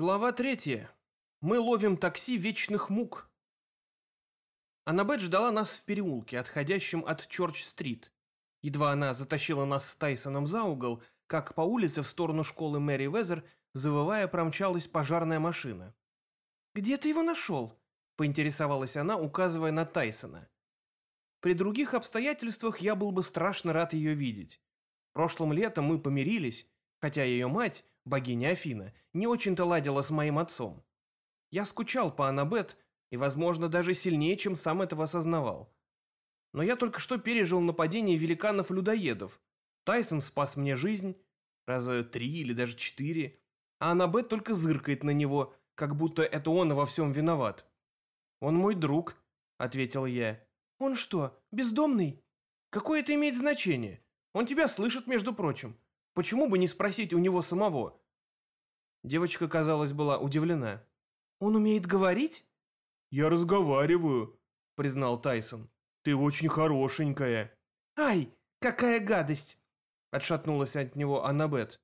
Глава третья. Мы ловим такси вечных мук. Аннабет ждала нас в переулке, отходящем от Чорч-стрит. Едва она затащила нас с Тайсоном за угол, как по улице в сторону школы Мэри Везер, завывая, промчалась пожарная машина. «Где ты его нашел?» – поинтересовалась она, указывая на Тайсона. При других обстоятельствах я был бы страшно рад ее видеть. Прошлым летом мы помирились, хотя ее мать, богиня Афина, не очень-то ладила с моим отцом. Я скучал по Аннабет и, возможно, даже сильнее, чем сам этого осознавал. Но я только что пережил нападение великанов-людоедов. Тайсон спас мне жизнь, раза три или даже четыре, а Аннабет только зыркает на него, как будто это он во всем виноват. «Он мой друг», — ответил я. «Он что, бездомный?» «Какое это имеет значение? Он тебя слышит, между прочим. Почему бы не спросить у него самого? Девочка, казалось, была удивлена. Он умеет говорить? Я разговариваю, признал Тайсон. Ты очень хорошенькая. Ай, какая гадость! Отшатнулась от него Аннабет.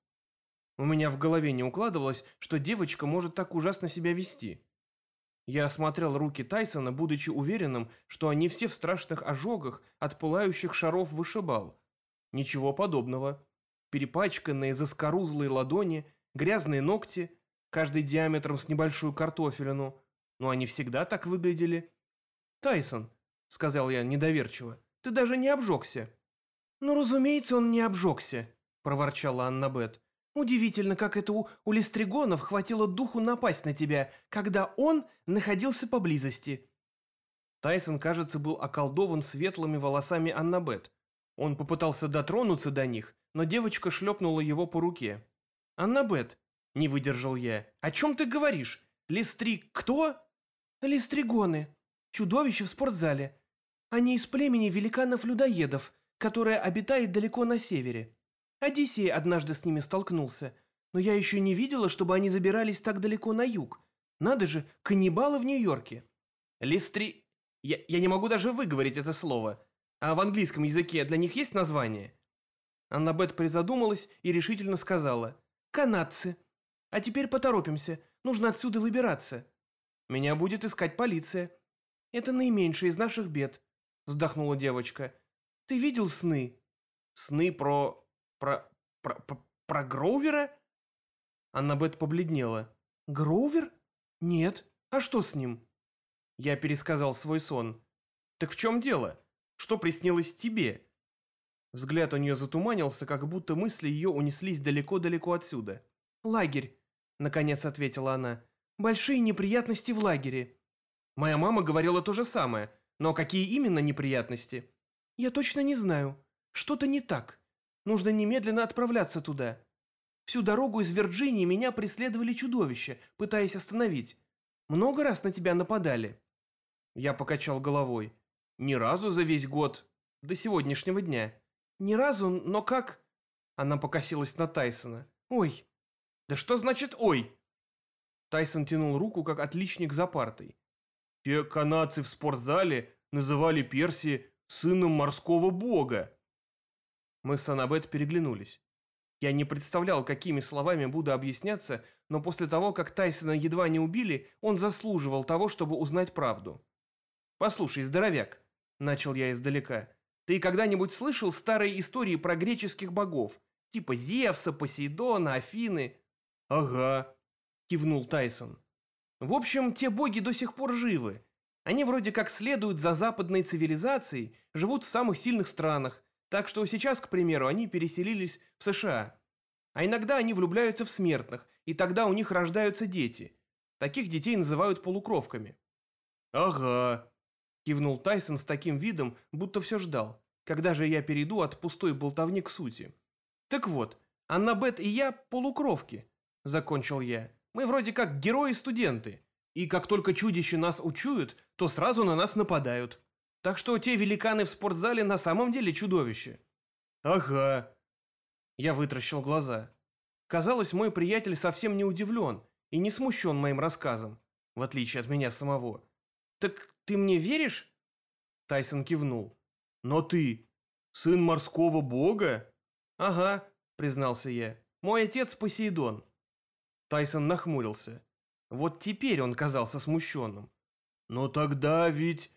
У меня в голове не укладывалось, что девочка может так ужасно себя вести. Я осмотрел руки Тайсона, будучи уверенным, что они все в страшных ожогах от пылающих шаров вышибал. Ничего подобного перепачканные заскорузлые ладони, грязные ногти, каждый диаметром с небольшую картофелину. Но они всегда так выглядели. «Тайсон», — сказал я недоверчиво, — «ты даже не обжегся». «Ну, разумеется, он не обжегся», — проворчала Аннабет. «Удивительно, как это у, у Листригонов хватило духу напасть на тебя, когда он находился поблизости». Тайсон, кажется, был околдован светлыми волосами Аннабет. Он попытался дотронуться до них, но девочка шлепнула его по руке. «Аннабет», — не выдержал я, — «о чем ты говоришь? Листри... кто?» «Листригоны. Чудовище в спортзале. Они из племени великанов-людоедов, которое обитает далеко на севере. Одиссей однажды с ними столкнулся, но я еще не видела, чтобы они забирались так далеко на юг. Надо же, каннибалы в Нью-Йорке». «Листри... Я, я не могу даже выговорить это слово. А в английском языке для них есть название?» Аннабет призадумалась и решительно сказала. «Канадцы. А теперь поторопимся. Нужно отсюда выбираться. Меня будет искать полиция. Это наименьшее из наших бед», — вздохнула девочка. «Ты видел сны?» «Сны про... про... про... про, про Гроувера?» Аннабет побледнела. «Гроувер? Нет. А что с ним?» Я пересказал свой сон. «Так в чем дело? Что приснилось тебе?» Взгляд у нее затуманился, как будто мысли ее унеслись далеко-далеко отсюда. «Лагерь», — наконец ответила она. «Большие неприятности в лагере». Моя мама говорила то же самое, но какие именно неприятности? Я точно не знаю. Что-то не так. Нужно немедленно отправляться туда. Всю дорогу из Вирджинии меня преследовали чудовища, пытаясь остановить. Много раз на тебя нападали. Я покачал головой. Ни разу за весь год, до сегодняшнего дня. «Ни разу, но как...» Она покосилась на Тайсона. «Ой!» «Да что значит «ой»?» Тайсон тянул руку, как отличник за партой. «Те канадцы в спортзале называли Перси сыном морского бога». Мы с Аннабет переглянулись. Я не представлял, какими словами буду объясняться, но после того, как Тайсона едва не убили, он заслуживал того, чтобы узнать правду. «Послушай, здоровяк», — начал я издалека, ты когда-нибудь слышал старые истории про греческих богов? Типа Зевса, Посейдона, Афины?» «Ага», — кивнул Тайсон. «В общем, те боги до сих пор живы. Они вроде как следуют за западной цивилизацией, живут в самых сильных странах, так что сейчас, к примеру, они переселились в США. А иногда они влюбляются в смертных, и тогда у них рождаются дети. Таких детей называют полукровками». «Ага», Кивнул Тайсон с таким видом, будто все ждал. Когда же я перейду от пустой болтовни к сути? Так вот, Аннабет и я полукровки, закончил я. Мы вроде как герои-студенты. И как только чудища нас учуют, то сразу на нас нападают. Так что те великаны в спортзале на самом деле чудовища. Ага. Я вытращил глаза. Казалось, мой приятель совсем не удивлен и не смущен моим рассказом, в отличие от меня самого. Так ты мне веришь?» Тайсон кивнул. «Но ты сын морского бога?» «Ага», признался я. «Мой отец Посейдон». Тайсон нахмурился. Вот теперь он казался смущенным. «Но тогда ведь...»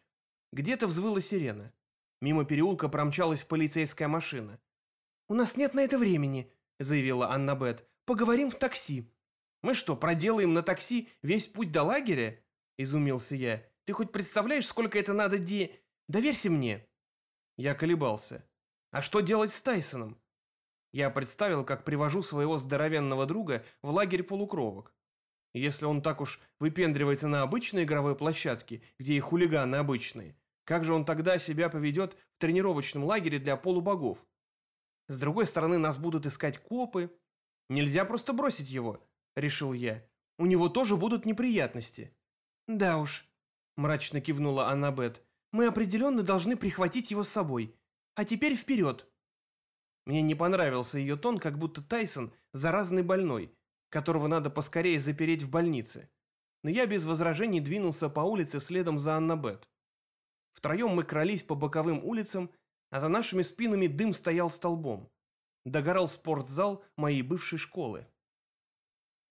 Где-то взвыла сирена. Мимо переулка промчалась полицейская машина. «У нас нет на это времени», — заявила Анна Бет. «Поговорим в такси». «Мы что, проделаем на такси весь путь до лагеря?» — изумился я. «Ты хоть представляешь, сколько это надо де... Доверься мне». Я колебался. «А что делать с Тайсоном?» Я представил, как привожу своего здоровенного друга в лагерь полукровок. Если он так уж выпендривается на обычной игровой площадке, где и хулиганы обычные, как же он тогда себя поведет в тренировочном лагере для полубогов? С другой стороны, нас будут искать копы. Нельзя просто бросить его, решил я. У него тоже будут неприятности. Да уж, мрачно кивнула Аннабет. Мы определенно должны прихватить его с собой. А теперь вперед. Мне не понравился ее тон, как будто Тайсон заразный больной, которого надо поскорее запереть в больнице. Но я без возражений двинулся по улице следом за Аннабет. Втроем мы крались по боковым улицам, а за нашими спинами дым стоял столбом. Догорал спортзал моей бывшей школы.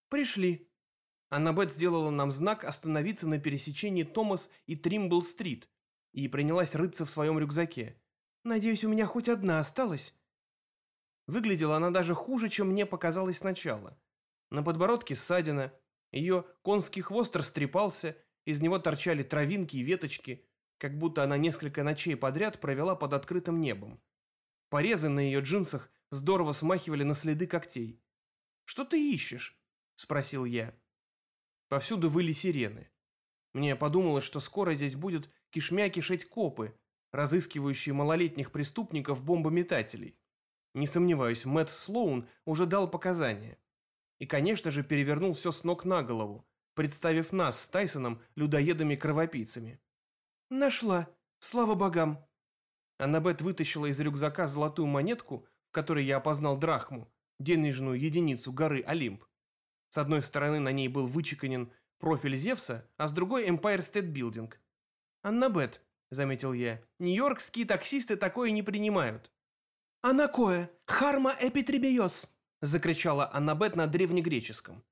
«Пришли». Аннабет сделала нам знак остановиться на пересечении Томас и Тримбл-стрит и принялась рыться в своем рюкзаке. «Надеюсь, у меня хоть одна осталась?» Выглядела она даже хуже, чем мне показалось сначала. На подбородке ссадина, ее конский хвост растрепался, из него торчали травинки и веточки, как будто она несколько ночей подряд провела под открытым небом. Порезы на ее джинсах здорово смахивали на следы когтей. «Что ты ищешь?» – спросил я. Повсюду выли сирены. Мне подумалось, что скоро здесь будут кишмя кишеть копы, разыскивающие малолетних преступников бомбометателей. Не сомневаюсь, Мэтт Слоун уже дал показания. И, конечно же, перевернул все с ног на голову, представив нас с Тайсоном людоедами-кровопийцами. «Нашла. Слава богам!» Аннабет вытащила из рюкзака золотую монетку, в которой я опознал драхму, денежную единицу горы Олимп. С одной стороны на ней был вычеканен профиль Зевса, а с другой Empire State Building. «Аннабет», — заметил я, — «нью-йоркские таксисты такое не принимают». «Анакое! Харма эпитребиос!» — закричала Аннабет на древнегреческом.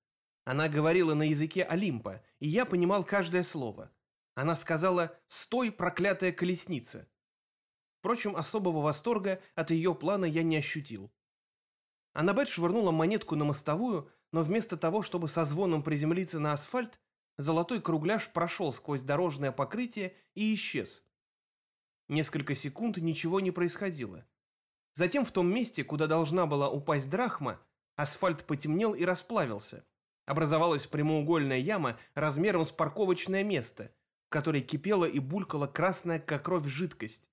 Она говорила на языке Олимпа, и я понимал каждое слово. Она сказала «Стой, проклятая колесница!» Впрочем, особого восторга от ее плана я не ощутил. Аннабет швырнула монетку на мостовую, но вместо того, чтобы со звоном приземлиться на асфальт, золотой кругляш прошел сквозь дорожное покрытие и исчез. Несколько секунд ничего не происходило. Затем в том месте, куда должна была упасть драхма, асфальт потемнел и расплавился. Образовалась прямоугольная яма размером с парковочное место – которой кипела и булькала красная, как кровь, жидкость.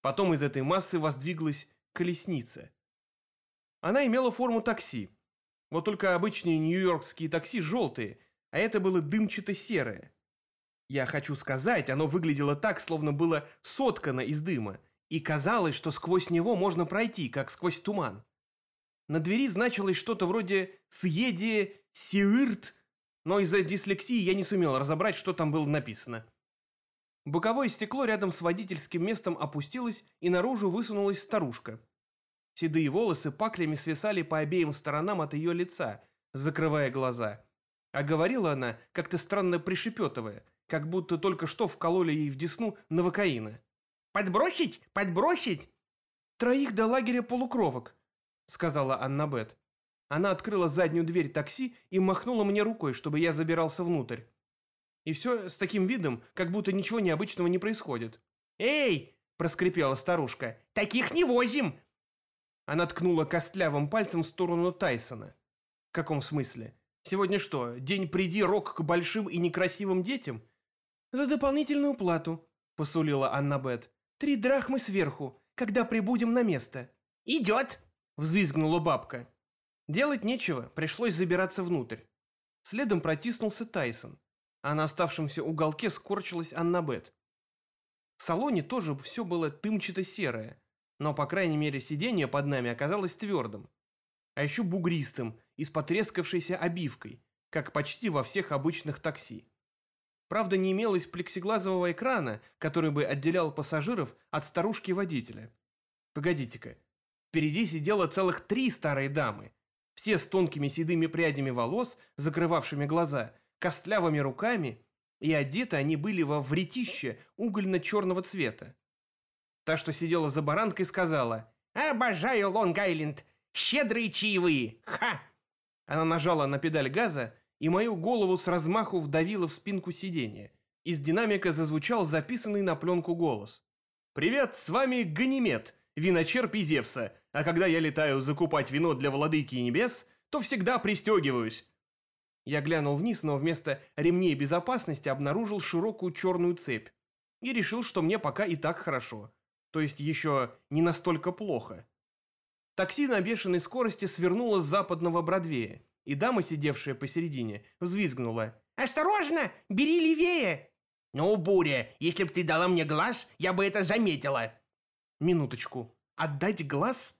Потом из этой массы воздвиглась колесница. Она имела форму такси. Вот только обычные нью-йоркские такси желтые, а это было дымчато-серое. Я хочу сказать, оно выглядело так, словно было соткано из дыма, и казалось, что сквозь него можно пройти, как сквозь туман. На двери значилось что-то вроде «Съеде Сиырт но из-за дислексии я не сумел разобрать, что там было написано. Боковое стекло рядом с водительским местом опустилось, и наружу высунулась старушка. Седые волосы паклями свисали по обеим сторонам от ее лица, закрывая глаза. А говорила она, как-то странно пришепетывая, как будто только что вкололи ей в десну новокаина. «Подбросить? Подбросить?» «Троих до лагеря полукровок», — сказала Анна Бет. Она открыла заднюю дверь такси и махнула мне рукой, чтобы я забирался внутрь. И все с таким видом, как будто ничего необычного не происходит. «Эй!» – проскрипела старушка. «Таких не возим!» Она ткнула костлявым пальцем в сторону Тайсона. «В каком смысле? Сегодня что, день приди рок к большим и некрасивым детям?» «За дополнительную плату», – посулила Анна Бет. «Три драхмы сверху, когда прибудем на место». «Идет!» – взвизгнула бабка. Делать нечего, пришлось забираться внутрь. Следом протиснулся Тайсон, а на оставшемся уголке скорчилась Аннабет. В салоне тоже все было тымчато-серое, но, по крайней мере, сиденье под нами оказалось твердым. А еще бугристым и с потрескавшейся обивкой, как почти во всех обычных такси. Правда, не имелось плексиглазового экрана, который бы отделял пассажиров от старушки-водителя. Погодите-ка, впереди сидело целых три старые дамы, Все с тонкими седыми прядями волос, закрывавшими глаза, костлявыми руками, и одеты они были во вретище угольно-черного цвета. Та, что сидела за баранкой, сказала «Обожаю Лонг-Айленд! Щедрые чаевые! Ха!» Она нажала на педаль газа, и мою голову с размаху вдавила в спинку сиденья. Из динамика зазвучал записанный на пленку голос. «Привет, с вами Ганимед, виночерп из Зевса, а когда я летаю закупать вино для владыки небес, то всегда пристегиваюсь». Я глянул вниз, но вместо ремней безопасности обнаружил широкую черную цепь и решил, что мне пока и так хорошо, то есть еще не настолько плохо. Такси на бешеной скорости свернуло с западного Бродвея, и дама, сидевшая посередине, взвизгнула. «Осторожно! Бери левее!» «Ну, Буря, если б ты дала мне глаз, я бы это заметила». «Минуточку. Отдать глаз?»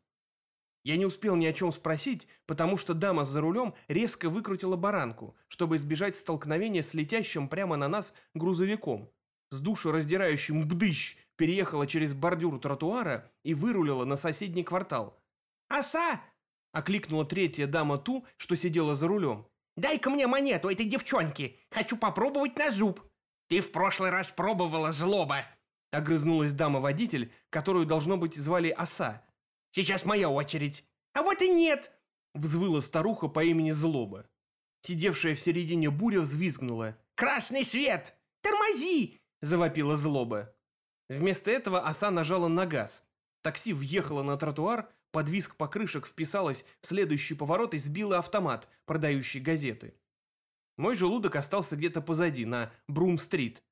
Я не успел ни о чем спросить, потому что дама за рулем резко выкрутила баранку, чтобы избежать столкновения с летящим прямо на нас грузовиком. С душераздирающим бдыщ переехала через бордюр тротуара и вырулила на соседний квартал. «Оса!» — окликнула третья дама ту, что сидела за рулем. «Дай-ка мне монету этой девчонки. Хочу попробовать на зуб». «Ты в прошлый раз пробовала злоба!» Огрызнулась дама-водитель, которую, должно быть, звали Оса. «Сейчас моя очередь!» «А вот и нет!» Взвыла старуха по имени Злоба. Сидевшая в середине буря взвизгнула. «Красный свет! Тормози!» Завопила Злоба. Вместо этого Оса нажала на газ. Такси въехало на тротуар, под визг покрышек вписалось в следующий поворот и сбило автомат, продающий газеты. Мой желудок остался где-то позади, на Брум-стрит.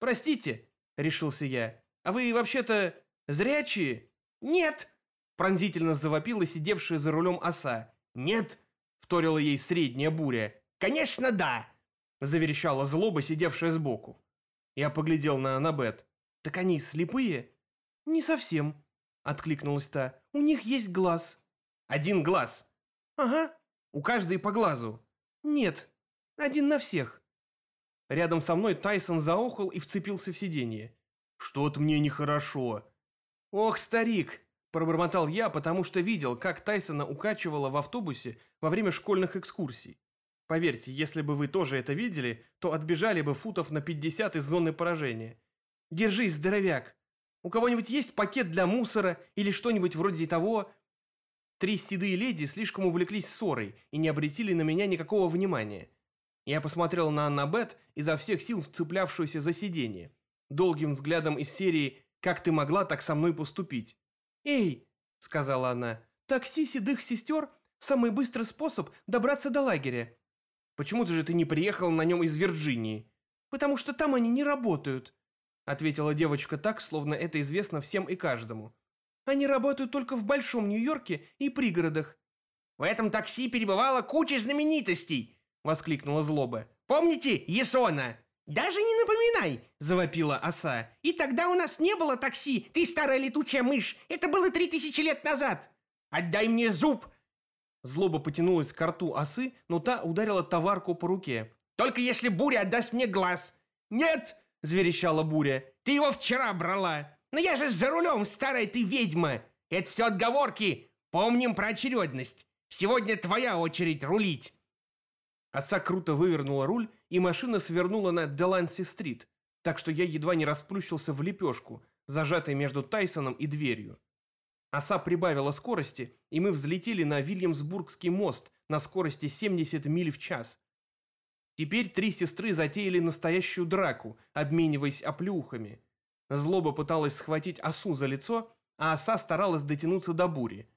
«Простите», — решился я, — «а вы вообще-то зрячие?» «Нет», — пронзительно завопила сидевшая за рулем оса. «Нет», — вторила ей средняя буря. «Конечно, да», — заверещала злоба, сидевшая сбоку. Я поглядел на Аннабет. «Так они слепые?» «Не совсем», — откликнулась та. «У них есть глаз». «Один глаз?» «Ага». «У каждой по глазу?» «Нет, один на всех. Рядом со мной Тайсон заохал и вцепился в сиденье. Что-то мне нехорошо. Ох, старик, пробормотал я, потому что видел, как Тайсона укачивало в автобусе во время школьных экскурсий. Поверьте, если бы вы тоже это видели, то отбежали бы футов на 50 из зоны поражения. Держись, здоровяк. У кого-нибудь есть пакет для мусора или что-нибудь вроде того? Три седые леди слишком увлеклись ссорой и не обратили на меня никакого внимания. Я посмотрел на Аннабет, изо всех сил вцеплявшуюся за сиденье, долгим взглядом из серии «Как ты могла так со мной поступить?» «Эй!» — сказала она. «Такси седых сестер — самый быстрый способ добраться до лагеря». «Почему же ты не приехал на нем из Вирджинии?» «Потому что там они не работают», — ответила девочка так, словно это известно всем и каждому. «Они работают только в Большом Нью-Йорке и пригородах». «В этом такси перебывала куча знаменитостей», — воскликнула злоба. «Помните Есона?» «Даже не напоминай!» – завопила оса. «И тогда у нас не было такси, ты старая летучая мышь! Это было три тысячи лет назад! Отдай мне зуб!» Злоба потянулась к рту осы, но та ударила товарку по руке. «Только если Буря отдаст мне глаз!» «Нет!» – зверещала Буря. «Ты его вчера брала! Но я же за рулем, старая ты ведьма! Это все отговорки! Помним про очередность! Сегодня твоя очередь рулить!» Оса круто вывернула руль, и машина свернула на Деланси-стрит, так что я едва не расплющился в лепешку, зажатой между Тайсоном и дверью. Оса прибавила скорости, и мы взлетели на Вильямсбургский мост на скорости 70 миль в час. Теперь три сестры затеяли настоящую драку, обмениваясь оплюхами. Злоба пыталась схватить осу за лицо, а оса старалась дотянуться до бури.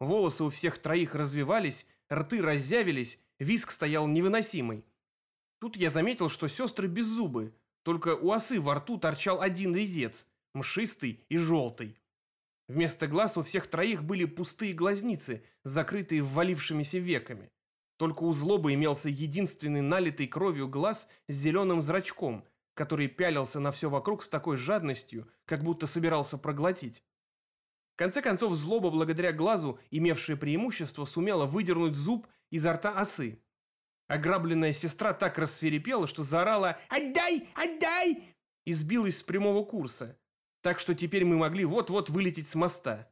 Волосы у всех троих развивались, рты разъявились, Виск стоял невыносимый. Тут я заметил, что сестры без зубы, только у осы во рту торчал один резец, мшистый и желтый. Вместо глаз у всех троих были пустые глазницы, закрытые ввалившимися веками. Только у злобы имелся единственный налитый кровью глаз с зеленым зрачком, который пялился на все вокруг с такой жадностью, как будто собирался проглотить. В конце концов, злоба, благодаря глазу, имевшее преимущество, сумела выдернуть зуб изо рта осы. Ограбленная сестра так рассверепела, что заорала «Отдай! Отдай!» и сбилась с прямого курса. Так что теперь мы могли вот-вот вылететь с моста.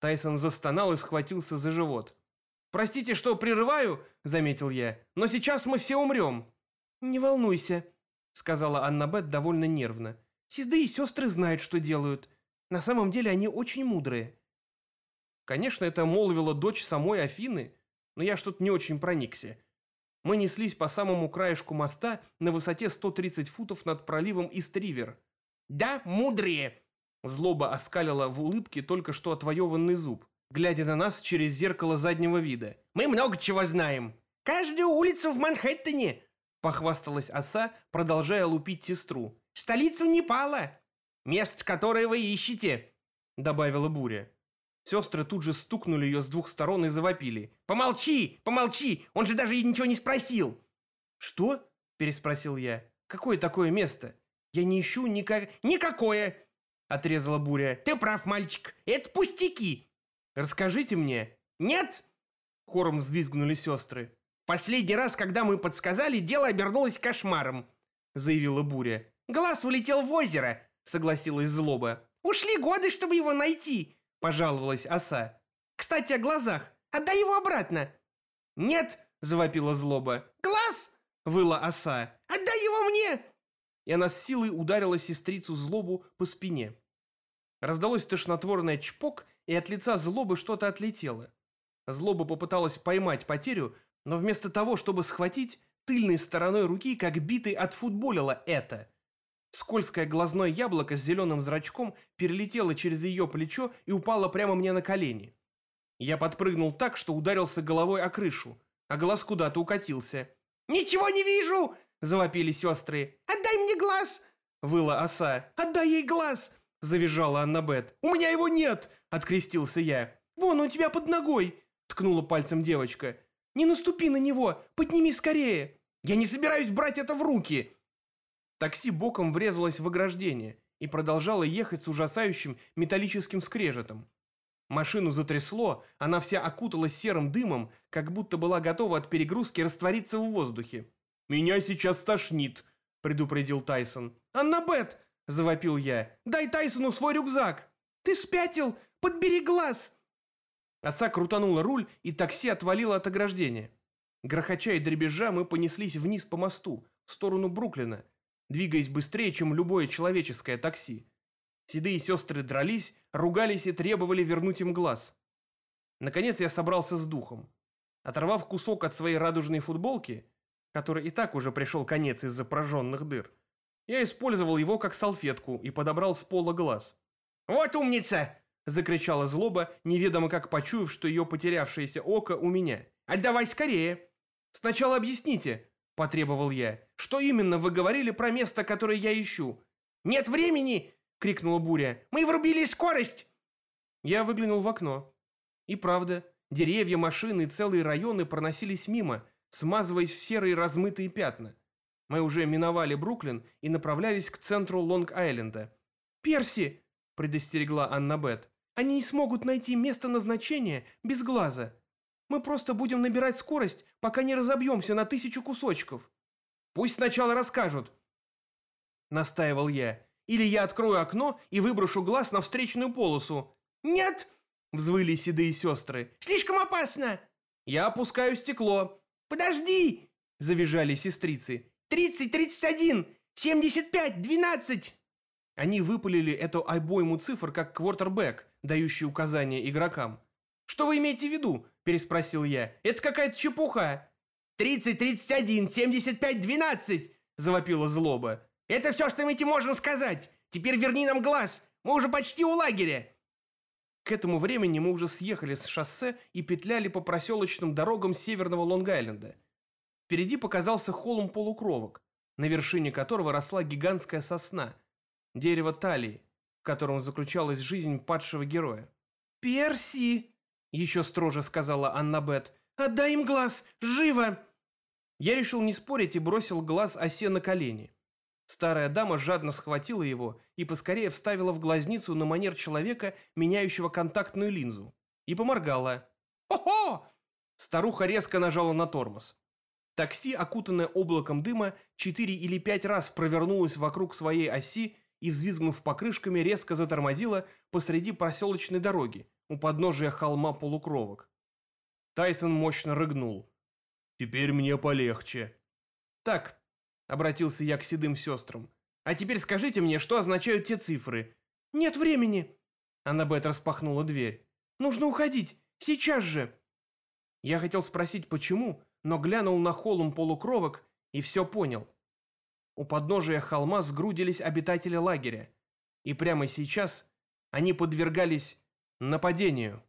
Тайсон застонал и схватился за живот. «Простите, что прерываю», — заметил я, — «но сейчас мы все умрем». «Не волнуйся», — сказала Аннабет довольно нервно. «Сизды и сестры знают, что делают. На самом деле они очень мудрые». Конечно, это молвила дочь самой Афины, но я что-то не очень проникся. Мы неслись по самому краешку моста на высоте 130 футов над проливом Истривер. Да, мудрые. Злоба оскалила в улыбке только что отвоеванный зуб, глядя на нас через зеркало заднего вида. Мы много чего знаем. Каждую улицу в Манхэттене. Похвасталась оса, продолжая лупить сестру. Столицу Непала. Место, которое вы ищете. Добавила Буря. Сестры тут же стукнули ее с двух сторон и завопили. «Помолчи! Помолчи! Он же даже ничего не спросил!» «Что?» – переспросил я. «Какое такое место? Я не ищу никак...» «Никакое!» – отрезала Буря. «Ты прав, мальчик. Это пустяки!» «Расскажите мне!» «Нет!» – хором взвизгнули сестры. «Последний раз, когда мы подсказали, дело обернулось кошмаром», – заявила Буря. «Глаз улетел в озеро», – согласилась Злоба. «Ушли годы, чтобы его найти пожаловалась оса. «Кстати, о глазах. Отдай его обратно!» «Нет!» – завопила злоба. «Глаз!» – выла оса. «Отдай его мне!» И она с силой ударила сестрицу злобу по спине. Раздалось тошнотворное чпок, и от лица злобы что-то отлетело. Злоба попыталась поймать потерю, но вместо того, чтобы схватить, тыльной стороной руки, как битый, отфутболила это – Скользкое глазное яблоко с зеленым зрачком перелетело через ее плечо и упало прямо мне на колени. Я подпрыгнул так, что ударился головой о крышу, а глаз куда-то укатился. «Ничего не вижу!» – завопили сестры. «Отдай мне глаз!» – выла оса. «Отдай ей глаз!» – завизжала Аннабет. «У меня его нет!» – открестился я. «Вон, у тебя под ногой!» – ткнула пальцем девочка. «Не наступи на него! Подними скорее!» «Я не собираюсь брать это в руки!» Такси боком врезалось в ограждение и продолжало ехать с ужасающим металлическим скрежетом. Машину затрясло, она вся окуталась серым дымом, как будто была готова от перегрузки раствориться в воздухе. «Меня сейчас тошнит», — предупредил Тайсон. «Аннабет!» — завопил я. «Дай Тайсону свой рюкзак!» «Ты спятил! Подбери глаз!» Оса крутанула руль, и такси отвалило от ограждения. Грохоча и дребезжа мы понеслись вниз по мосту, в сторону Бруклина, двигаясь быстрее, чем любое человеческое такси. Седые сестры дрались, ругались и требовали вернуть им глаз. Наконец я собрался с духом. Оторвав кусок от своей радужной футболки, которой и так уже пришел конец из-за прожженных дыр, я использовал его как салфетку и подобрал с пола глаз. «Вот умница!» — закричала злоба, неведомо как почуяв, что ее потерявшееся око у меня. «Отдавай скорее!» «Сначала объясните», — потребовал я. «Что именно вы говорили про место, которое я ищу?» «Нет времени!» — крикнула Буря. «Мы врубили скорость!» Я выглянул в окно. И правда, деревья, машины и целые районы проносились мимо, смазываясь в серые размытые пятна. Мы уже миновали Бруклин и направлялись к центру Лонг-Айленда. «Перси!» — предостерегла Анна Бет. «Они не смогут найти место назначения без глаза!» Мы просто будем набирать скорость, пока не разобьемся на тысячу кусочков. Пусть сначала расскажут. Настаивал я. Или я открою окно и выброшу глаз на встречную полосу. Нет! Взвыли седые сестры. Слишком опасно. Я опускаю стекло. Подожди! Завизжали сестрицы. Тридцать, тридцать один, семьдесят пять, двенадцать. Они выпалили эту обойму цифр как квартербэк, дающий указания игрокам. «Что вы имеете в виду?» – переспросил я. «Это какая-то чепуха!» «Тридцать, тридцать один, семьдесят пять, двенадцать!» – завопила злоба. «Это все, что мы тебе можем сказать! Теперь верни нам глаз! Мы уже почти у лагеря!» К этому времени мы уже съехали с шоссе и петляли по проселочным дорогам северного Лонг-Айленда. Впереди показался холм полукровок, на вершине которого росла гигантская сосна, дерево талии, в котором заключалась жизнь падшего героя. «Перси!» еще строже сказала Аннабет. «Отдай им глаз! Живо!» Я решил не спорить и бросил глаз осе на колени. Старая дама жадно схватила его и поскорее вставила в глазницу на манер человека, меняющего контактную линзу. И поморгала. «Ого!» Старуха резко нажала на тормоз. Такси, окутанное облаком дыма, четыре или пять раз провернулось вокруг своей оси и, взвизгнув покрышками, резко затормозило посреди проселочной дороги, у подножия холма полукровок. Тайсон мощно рыгнул. «Теперь мне полегче». «Так», — обратился я к седым сестрам, «а теперь скажите мне, что означают те цифры?» «Нет времени!» Аннабет распахнула дверь. «Нужно уходить! Сейчас же!» Я хотел спросить, почему, но глянул на холм полукровок и все понял. У подножия холма сгрудились обитатели лагеря, и прямо сейчас они подвергались нападению.